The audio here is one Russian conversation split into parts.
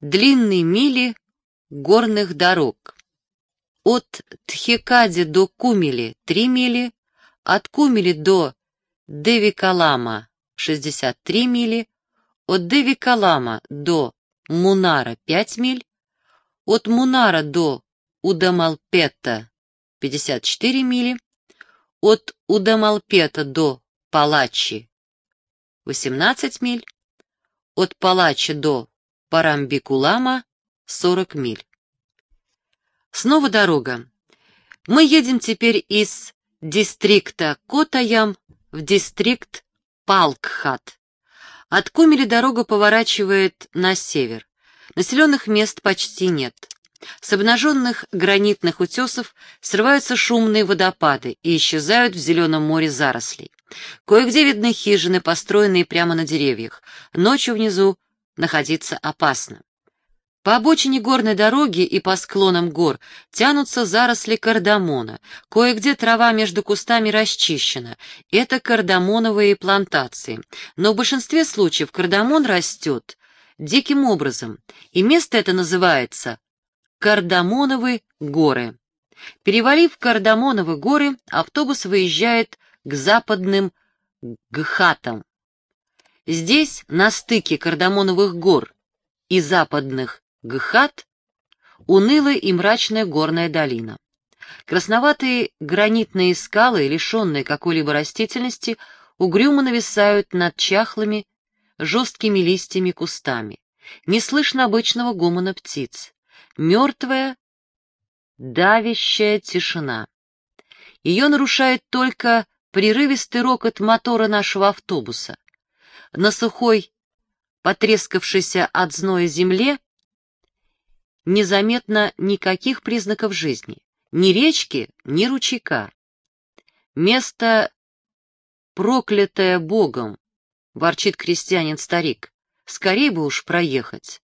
Длинные мили горных дорог. От Тхекади до Кумили 3 мили, от Кумили до Девикалама 63 мили, от Девикалама до Мунара 5 миль, от Мунара до Удамалпета 54 мили, от Удамалпета до Палачи 18 миль, от Палачи до Парамбикулама 40 миль. Снова дорога. Мы едем теперь из дистрикта Котаям в дистрикт Палкхат. От Кумели дорога поворачивает на север. Населенных мест почти нет. С обнаженных гранитных утесов срываются шумные водопады и исчезают в зеленом море зарослей. Кое-где видны хижины, построенные прямо на деревьях. Ночью внизу находиться опасно. По обочине горной дороги и по склонам гор тянутся заросли кардамона. Кое-где трава между кустами расчищена. Это кардамоновые плантации. Но в большинстве случаев кардамон растет диким образом, и место это называется Кардамоновы горы. Перевалив Кардамоновы горы, автобус выезжает к западным Гхатам. Здесь, на стыке Кардамоновых гор и западных Гхат, унылая и мрачная горная долина. Красноватые гранитные скалы, лишенные какой-либо растительности, угрюмо нависают над чахлыми, жесткими листьями кустами. Не слышно обычного гомона птиц мертвая, давящая тишина. Ее нарушает только прерывистый рокот мотора нашего автобуса. На сухой, потрескавшейся от зноя земле незаметно никаких признаков жизни, ни речки, ни ручейка. Место, проклятое Богом, ворчит крестьянин-старик, скорее бы уж проехать.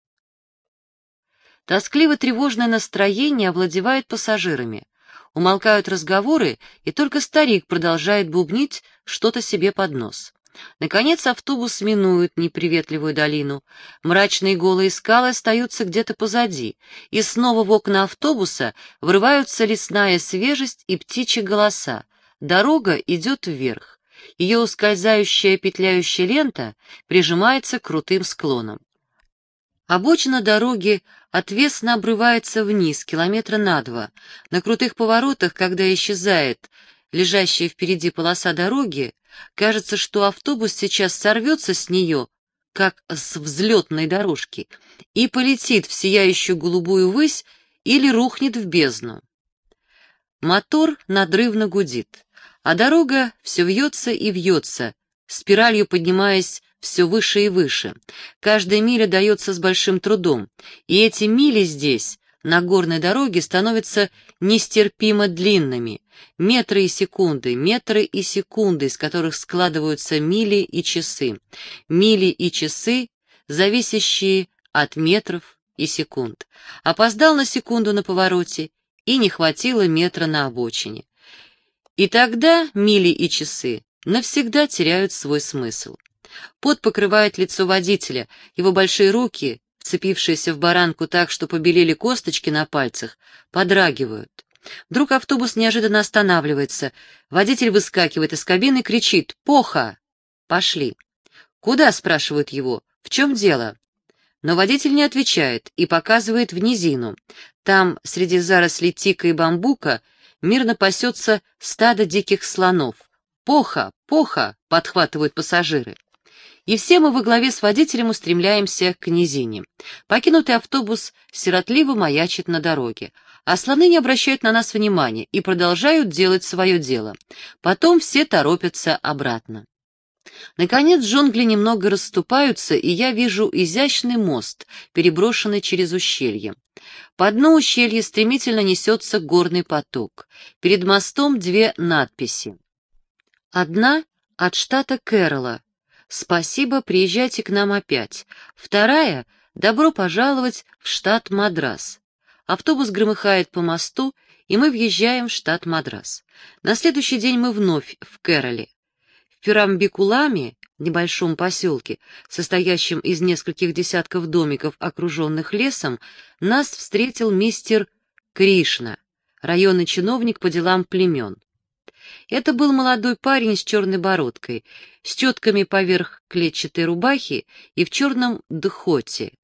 Тоскливо-тревожное настроение овладевает пассажирами. Умолкают разговоры, и только старик продолжает бубнить что-то себе под нос. Наконец автобус минует неприветливую долину. Мрачные голые скалы остаются где-то позади, и снова в окна автобуса врываются лесная свежесть и птичьи голоса. Дорога идет вверх. Ее ускользающая петляющая лента прижимается к крутым склонам. Обочина дороги отвесно обрывается вниз, километра на два. На крутых поворотах, когда исчезает лежащая впереди полоса дороги, кажется, что автобус сейчас сорвется с нее, как с взлетной дорожки, и полетит в сияющую голубую высь или рухнет в бездну. Мотор надрывно гудит, а дорога все вьется и вьется, спиралью поднимаясь все выше и выше. Каждая миля дается с большим трудом, и эти мили здесь, на горной дороге, становятся нестерпимо длинными. Метры и секунды, метры и секунды, из которых складываются мили и часы. Мили и часы, зависящие от метров и секунд. Опоздал на секунду на повороте, и не хватило метра на обочине. И тогда мили и часы навсегда теряют свой смысл. Пот покрывает лицо водителя, его большие руки, вцепившиеся в баранку так, что побелели косточки на пальцах, подрагивают. Вдруг автобус неожиданно останавливается. Водитель выскакивает из кабины и кричит «Поха!» «Пошли». «Куда?» — спрашивают его. «В чем дело?» Но водитель не отвечает и показывает в низину. Там, среди зарослей тика и бамбука, мирно пасется стадо диких слонов. «Поха! Поха!» — подхватывают пассажиры. И все мы во главе с водителем устремляемся к низине. Покинутый автобус сиротливо маячит на дороге, а слоны не обращают на нас внимания и продолжают делать свое дело. Потом все торопятся обратно. Наконец джунгли немного расступаются, и я вижу изящный мост, переброшенный через ущелье. По дну ущелья стремительно несется горный поток. Перед мостом две надписи. Одна от штата Кэрола. «Спасибо, приезжайте к нам опять». Вторая «Добро пожаловать в штат Мадрас». Автобус громыхает по мосту, и мы въезжаем в штат Мадрас. На следующий день мы вновь в Кэроле. В Пирамбикуламе небольшом поселке, состоящем из нескольких десятков домиков, окруженных лесом, нас встретил мистер Кришна, районный чиновник по делам племен. Это был молодой парень с черной бородкой, с тетками поверх клетчатой рубахи и в черном дхоте,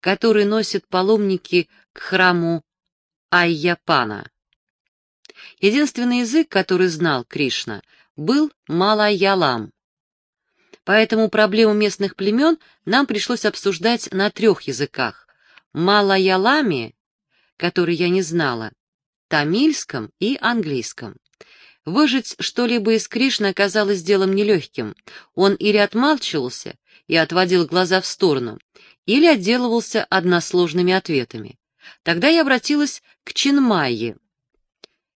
который носят паломники к храму Айяпана. Единственный язык, который знал Кришна, был Малаялам. Поэтому проблему местных племен нам пришлось обсуждать на трех языках. Малаяламе, который я не знала, тамильском и английском. Выжить что-либо из Кришны оказалось делом нелегким. Он или отмалчивался и отводил глаза в сторону, или отделывался односложными ответами. Тогда я обратилась к Чинмайе.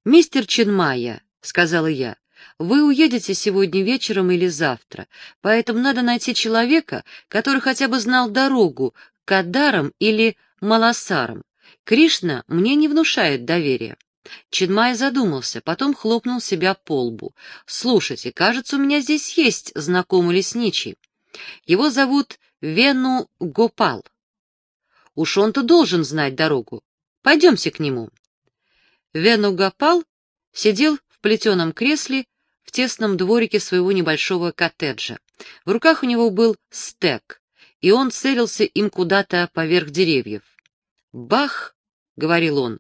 «Мистер Чинмайя», — сказала я, — «вы уедете сегодня вечером или завтра, поэтому надо найти человека, который хотя бы знал дорогу к Адарам или Маласарам. Кришна мне не внушает доверия». Чинмай задумался, потом хлопнул себя по лбу. «Слушайте, кажется, у меня здесь есть знакомый лесничий. Его зовут Вену Гопал. Уж он-то должен знать дорогу. Пойдемте к нему». Вену Гопал сидел в плетеном кресле в тесном дворике своего небольшого коттеджа. В руках у него был стек, и он целился им куда-то поверх деревьев. «Бах!» — говорил он.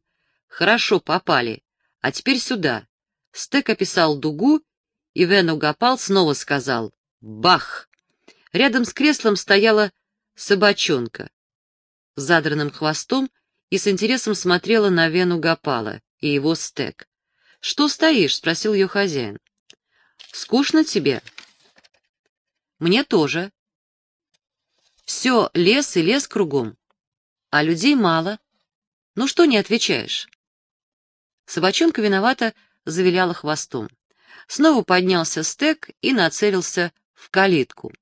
«Хорошо, попали. А теперь сюда». Стек описал дугу, и Вену Гопал снова сказал «Бах!». Рядом с креслом стояла собачонка с задранным хвостом и с интересом смотрела на Вену Гопала и его стек. «Что стоишь?» — спросил ее хозяин. «Скучно тебе?» «Мне тоже». «Все лес и лес кругом, а людей мало. Ну что не отвечаешь?» Собачонка виновата завиляла хвостом. Снова поднялся стек и нацелился в калитку.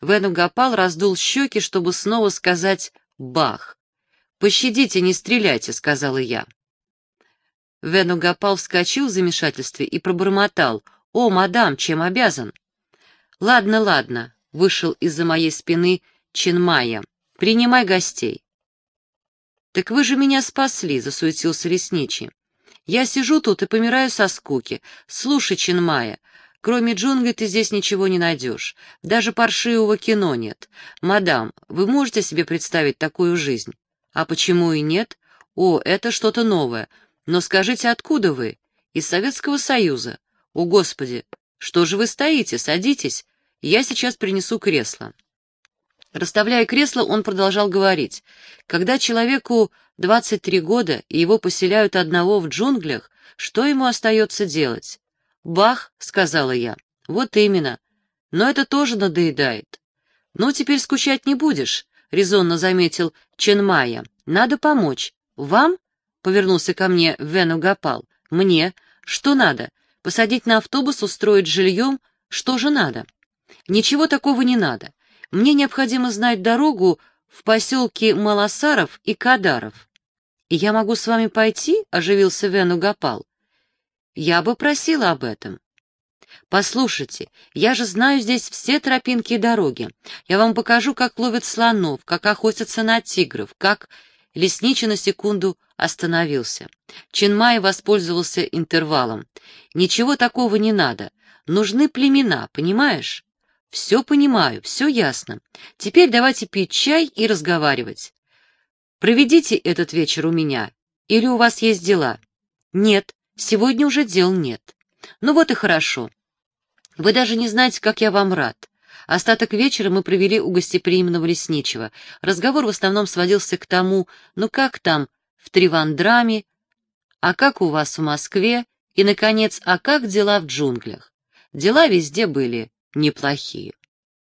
Вену Гопал раздул щеки, чтобы снова сказать «бах». «Пощадите, не стреляйте», — сказала я. Вену Гопал вскочил в замешательстве и пробормотал. «О, мадам, чем обязан?» «Ладно, ладно», — вышел из-за моей спины Чинмая. «Принимай гостей». «Так вы же меня спасли», — засуетился лесничий. «Я сижу тут и помираю со скуки. Слушай, Чинмая, кроме джунглей ты здесь ничего не найдешь. Даже паршивого кино нет. Мадам, вы можете себе представить такую жизнь? А почему и нет? О, это что-то новое. Но скажите, откуда вы? Из Советского Союза. О, Господи! Что же вы стоите? Садитесь. Я сейчас принесу кресло. Расставляя кресло, он продолжал говорить. Когда человеку 23 года и его поселяют одного в джунглях, что ему остается делать? «Бах», — сказала я. «Вот именно. Но это тоже надоедает». «Ну, теперь скучать не будешь», — резонно заметил Ченмая. «Надо помочь. Вам — повернулся ко мне Вену Гапал. «Мне? Что надо? Посадить на автобус, устроить жильем? Что же надо?» «Ничего такого не надо. Мне необходимо знать дорогу в поселке Малосаров и Кадаров». «И я могу с вами пойти?» — оживился Вену Гапал. «Я бы просила об этом». «Послушайте, я же знаю здесь все тропинки и дороги. Я вам покажу, как ловят слонов, как охотятся на тигров, как...» Лесничий на секунду остановился. Чинмай воспользовался интервалом. «Ничего такого не надо. Нужны племена, понимаешь?» «Все понимаю, все ясно. Теперь давайте пить чай и разговаривать. Проведите этот вечер у меня. Или у вас есть дела?» «Нет, сегодня уже дел нет». «Ну вот и хорошо. Вы даже не знаете, как я вам рад. Остаток вечера мы провели у гостеприимного лесничего. Разговор в основном сводился к тому, ну как там, в Тривандраме, а как у вас в Москве, и, наконец, а как дела в джунглях. Дела везде были неплохие.